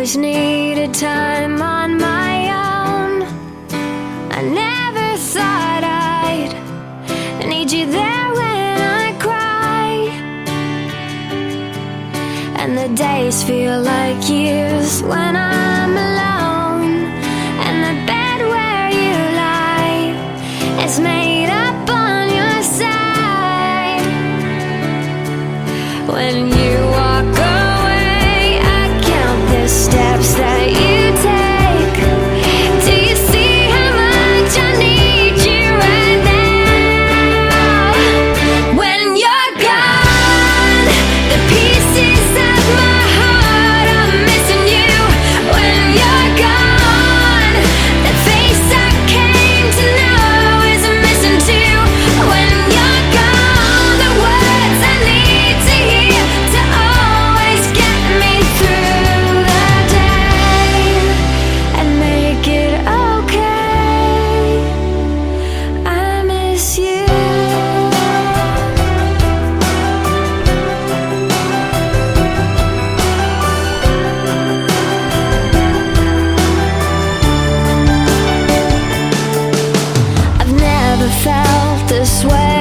always needed time on my own. I never thought I'd need you there when I cry. And the days feel like years when I'm alone. never felt this way.